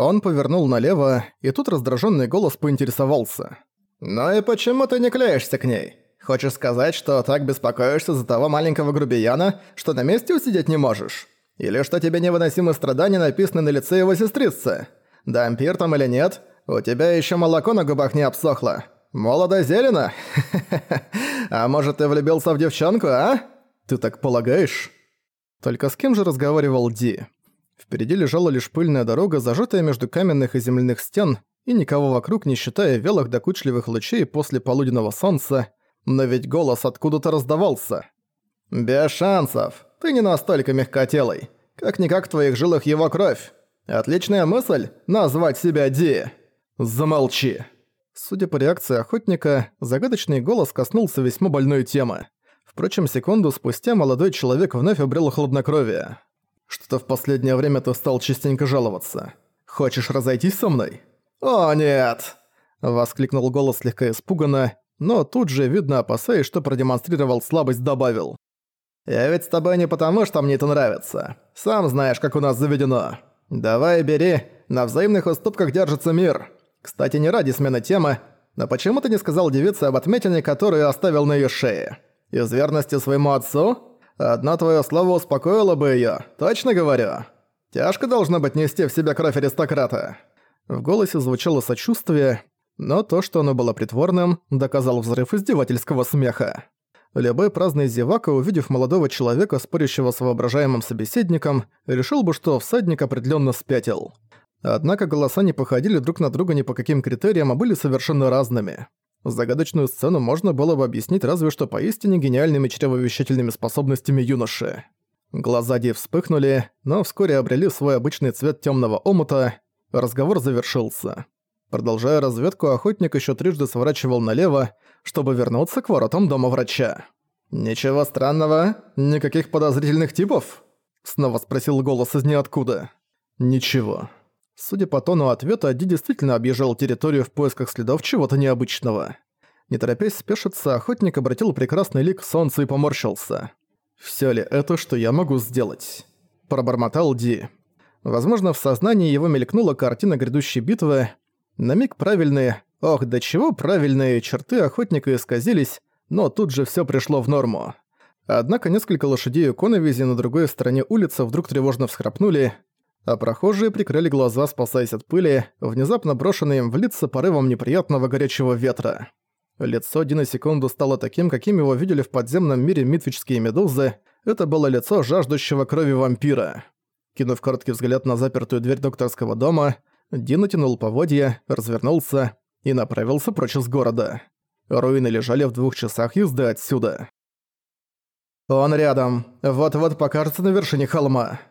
Он повернул налево, и тут раздраженный голос поинтересовался. «Ну и почему ты не клеишься к ней? Хочешь сказать, что так беспокоишься за того маленького грубияна, что на месте усидеть не можешь? Или что тебе невыносимы страдания написаны на лице его сестрицы? Дампир там или нет, у тебя еще молоко на губах не обсохло. Молодо зелено? А может, ты влюбился в девчонку, а? Ты так полагаешь? Только с кем же разговаривал Ди? Впереди лежала лишь пыльная дорога, зажатая между каменных и земляных стен, и никого вокруг, не считая велых докучливых лучей после полуденного солнца, но ведь голос откуда-то раздавался. «Без шансов. Ты не настолько мягкотелый. Как-никак в твоих жилах его кровь. Отличная мысль — назвать себя Ди. Замолчи». Судя по реакции охотника, загадочный голос коснулся весьма больной темы. Впрочем, секунду спустя молодой человек вновь обрел хладнокровие. «Что-то в последнее время ты стал частенько жаловаться. Хочешь разойтись со мной?» «О, нет!» — воскликнул голос слегка испуганно, но тут же, видно опасаясь, что продемонстрировал слабость, добавил. «Я ведь с тобой не потому, что мне это нравится. Сам знаешь, как у нас заведено. Давай бери, на взаимных уступках держится мир. Кстати, не ради смены темы, но почему ты не сказал девице об отметине, которую оставил на её шее? Из верности своему отцу? Одно твоё слово успокоило бы её, точно говорю. Тяжко должно быть нести в себе кровь аристократа». В голосе звучало сочувствие, но то, что оно было притворным, доказал взрыв издевательского смеха. Любой праздный зевака, увидев молодого человека, спорящего с воображаемым собеседником, решил бы, что всадник определенно спятил. Однако голоса не походили друг на друга ни по каким критериям, а были совершенно разными. Загадочную сцену можно было бы объяснить разве что поистине гениальными чревовещательными способностями юноши. Глаза Ди вспыхнули, но вскоре обрели свой обычный цвет темного омута. Разговор завершился. Продолжая разведку, охотник еще трижды сворачивал налево, чтобы вернуться к воротам дома врача. «Ничего странного? Никаких подозрительных типов?» Снова спросил голос из ниоткуда. «Ничего». Судя по тону ответа, Ди действительно объезжал территорию в поисках следов чего-то необычного. Не торопясь спешиться, охотник обратил прекрасный лик солнца и поморщился. «Всё ли это, что я могу сделать?» Пробормотал Ди. Возможно, в сознании его мелькнула картина грядущей битвы, на миг правильные, ох, до чего правильные черты охотника исказились, но тут же всё пришло в норму. Однако несколько лошадей у коновизи на другой стороне улицы вдруг тревожно всхрапнули, а прохожие прикрыли глаза, спасаясь от пыли, внезапно брошенные им в лица порывом неприятного горячего ветра. Лицо Дина секунду стало таким, каким его видели в подземном мире митвические медузы. Это было лицо жаждущего крови вампира. Кинув короткий взгляд на запертую дверь докторского дома, Дин натянул поводья, развернулся и направился прочь из города. Руины лежали в двух часах езды отсюда. «Он рядом. Вот-вот покажется на вершине холма», —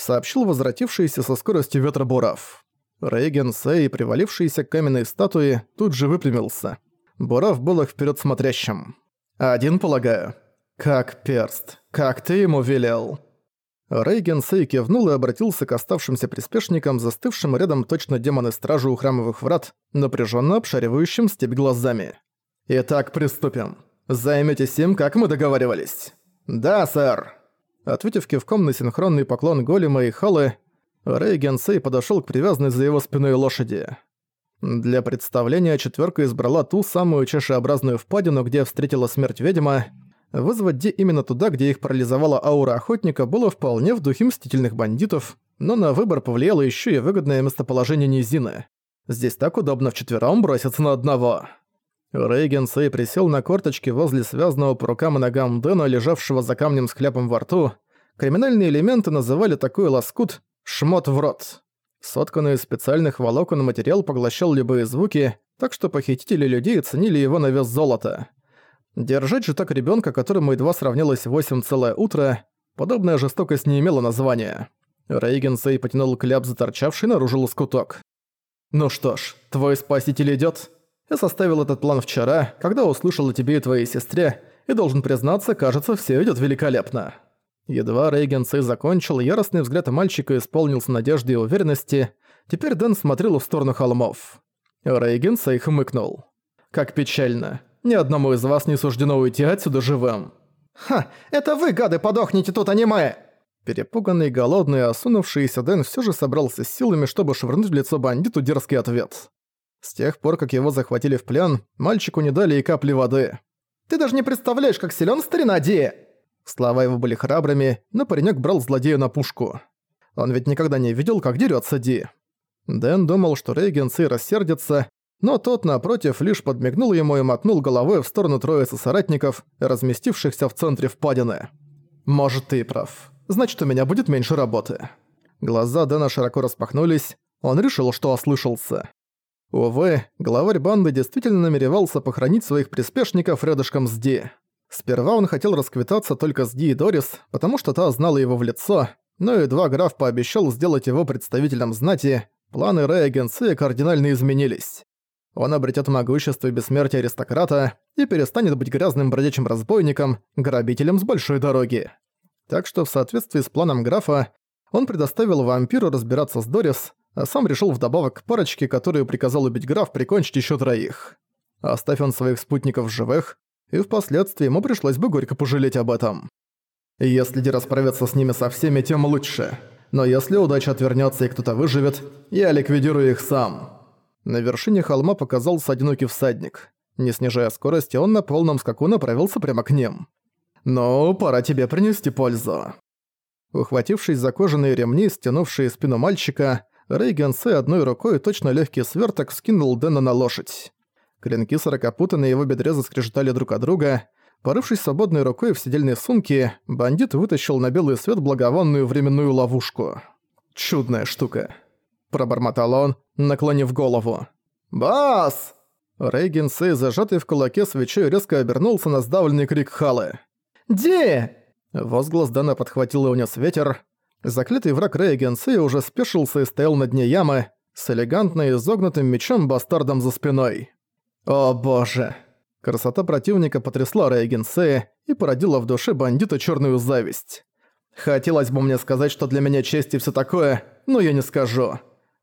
сообщил возвратившийся со скоростью ветра Бурав. Рейген Сэй, привалившийся к каменной статуе, тут же выпрямился. Бурав был их вперед смотрящим. «Один, полагаю?» «Как перст. Как ты ему велел?» Рейген Сей кивнул и обратился к оставшимся приспешникам, застывшим рядом точно демоны-стражи у храмовых врат, напряженно обшаривающим степь глазами. «Итак, приступим. Займитесь им, как мы договаривались». «Да, сэр». Ответив кивком на синхронный поклон голема и халы, Рейген Сей подошёл к привязанной за его спиной лошади. Для представления четвёрка избрала ту самую чашеобразную впадину, где встретила смерть ведьма, Вызвать Ди именно туда, где их парализовала аура охотника, было вполне в духе мстительных бандитов, но на выбор повлияло еще и выгодное местоположение низины. Здесь так удобно вчетвером броситься на одного. Рейген Сэй присел на корточки возле связанного по рукам и ногам Дэна, лежавшего за камнем с кляпом во рту. Криминальные элементы называли такой лоскут «шмот в рот». Сотканный из специальных волокон материал поглощал любые звуки, так что похитители людей ценили его на вес золота. Держать же так ребенка, которому едва сравнялось восемь целое утро, подобная жестокость не имела названия. Рейген Сей потянул кляп, за торчавший наружу лоскуток. «Ну что ж, твой спаситель идет. Я составил этот план вчера, когда услышал о тебе и твоей сестре, и должен признаться, кажется, все идет великолепно». Едва Рейген Сей закончил, яростный взгляд мальчика исполнился надежды и уверенности. Теперь Дэн смотрел в сторону холмов. Рейген Сей хмыкнул. «Как печально. Ни одному из вас не суждено уйти отсюда живым». «Ха, это вы, гады, подохнете тут, аниме!» Перепуганный, голодный, осунувшийся Дэн все же собрался с силами, чтобы швырнуть в лицо бандиту дерзкий ответ. С тех пор, как его захватили в плен, мальчику не дали и капли воды. «Ты даже не представляешь, как силен старина Ди!» Слова его были храбрыми, но паренек брал злодея на пушку. Он ведь никогда не видел, как дерется Ди. Дэн думал, что Рейгенс и рассердится, но тот, напротив, лишь подмигнул ему и мотнул головой в сторону троицы соратников, разместившихся в центре впадины. «Может, ты прав значит, у меня будет меньше работы». Глаза Дэна широко распахнулись, он решил, что ослышался. Увы, главарь банды действительно намеревался похоронить своих приспешников рядышком с Ди. Сперва он хотел расквитаться только с Ди и Дорис, потому что та знала его в лицо, но едва граф пообещал сделать его представителем знати, планы Рэя Генсея кардинально изменились. Он обретет могущество и бессмертие аристократа и перестанет быть грязным бродячим разбойником, грабителем с большой дороги. Так что в соответствии с планом графа, он предоставил вампиру разбираться с Дорис, а сам решил вдобавок к парочке, которую приказал убить граф, прикончить еще троих. Оставь он своих спутников живых, и впоследствии ему пришлось бы горько пожалеть об этом. Если Ди расправится с ними со всеми, тем лучше. Но если удача отвернется и кто-то выживет, я ликвидирую их сам. На вершине холма показался одинокий всадник. Не снижая скорости, он на полном скаку направился прямо к ним. «Ну, пора тебе принести пользу». Ухватившись за кожаные ремни, стянувшие спину мальчика, Рейген Сэ одной рукой точно легкий сверток скинул Дэна на лошадь. Клинки сорокопута на его бедре заскрежетали друг от друга. Порывшись свободной рукой в сидельной сумке, бандит вытащил на белый свет благовонную временную ловушку. «Чудная штука», – пробормотал он, наклонив голову. «Бас!» Рейген Сэй, зажатый в кулаке свечой, резко обернулся на сдавленный крик Халы. «Ди!» Возглас Дана подхватил и унес ветер. Заклятый враг Рэя Генсея уже спешился и стоял на дне ямы с элегантно изогнутым мечом бастардом за спиной. «О боже!» Красота противника потрясла Рэя Генсея и породила в душе бандита черную зависть. «Хотелось бы мне сказать, что для меня честь и всё такое, но я не скажу.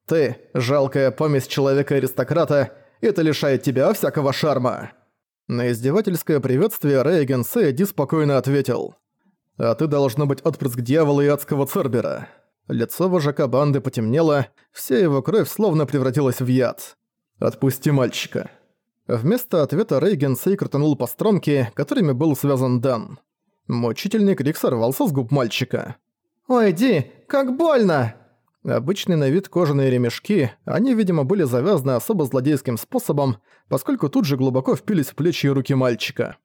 Ты – жалкая помесь человека-аристократа, это лишает тебя всякого шарма». На издевательское приветствие Рейген Сэйди спокойно ответил. «А ты должно быть отпрыск дьявола и адского Цербера». Лицо вожака банды потемнело, вся его кровь словно превратилась в яд. «Отпусти мальчика». Вместо ответа Рейген Сей крутанул по стромке, которыми был связан Дэн. Мучительный крик сорвался с губ мальчика. «Ой, Ди, как больно!» Обычные на вид кожаные ремешки, они, видимо, были завязаны особо злодейским способом, поскольку тут же глубоко впились в плечи и руки мальчика.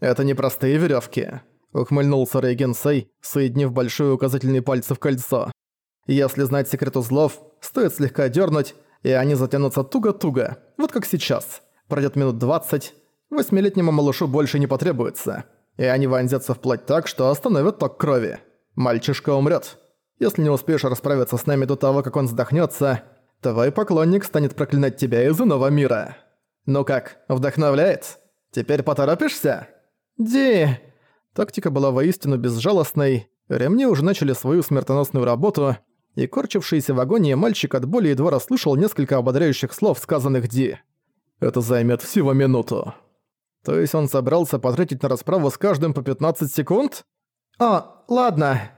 «Это не простые веревки, ухмыльнулся Рейген Сей, соединив большой указательный пальцы в кольцо. «Если знать секрет узлов, стоит слегка дернуть, и они затянутся туго-туго, вот как сейчас. Пройдет минут двадцать, восьмилетнему малышу больше не потребуется, и они вонзятся в плоть так, что остановят ток крови. Мальчишка умрет. Если не успеешь расправиться с нами до того, как он задохнется, твой поклонник станет проклинать тебя из иного мира. Ну как, вдохновляет? Теперь поторопишься? Ди! Тактика была воистину безжалостной, ремни уже начали свою смертоносную работу, и корчившийся в агонии мальчик от боли едва расслышал несколько ободряющих слов, сказанных Ди. «Это займет всего минуту». То есть он собрался потратить на расправу с каждым по 15 секунд? «А, ладно»,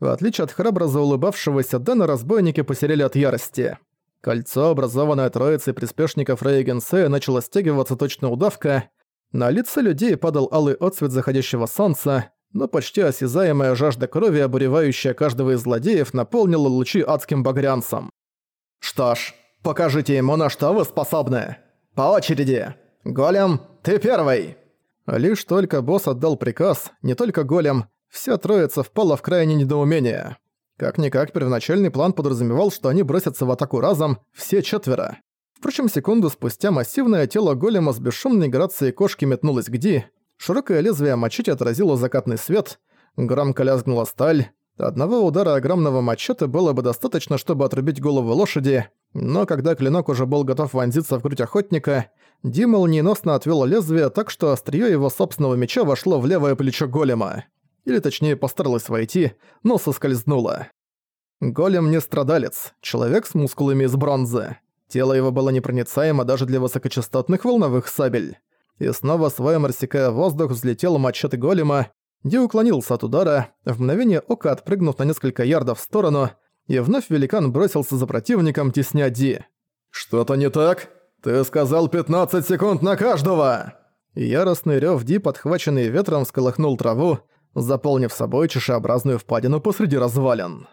в отличие от храбро заулыбавшегося Дэна, разбойники посерели от ярости. Кольцо, образованное троицей приспешников Рейгенсея, начало стягиваться точно удавка. На лица людей падал алый отсвет заходящего солнца, но почти осязаемая жажда крови, обуревающая каждого из злодеев, наполнила лучи адским багрянцем. «Что ж, покажите ему, на что вы способны. По очереди. Голем, ты первый!» Лишь только босс отдал приказ, не только голем, Вся троица впала в крайнее недоумение. Как-никак первоначальный план подразумевал, что они бросятся в атаку разом, все четверо. Впрочем, секунду спустя массивное тело голема с бесшумной грацией кошки метнулось к Ди, широкое лезвие мачете отразило закатный свет, громко лязгнула сталь. Одного удара огромного мачете было бы достаточно, чтобы отрубить голову лошади, но когда клинок уже был готов вонзиться в грудь охотника, Ди молниеносно отвел лезвие так, что острие его собственного меча вошло в левое плечо голема или точнее постаралась войти, но соскользнула. Голем не страдалец, человек с мускулами из бронзы. Тело его было непроницаемо даже для высокочастотных волновых сабель. И снова своим рассекая воздух взлетел мачете голема, Ди уклонился от удара, в мгновение ока отпрыгнув на несколько ярдов в сторону, и вновь великан бросился за противником, тесня Ди. «Что-то не так? Ты сказал 15 секунд на каждого!» Яростный рёв Ди, подхваченный ветром, всколыхнул траву, заполнив собой чешеобразную впадину посреди развалин.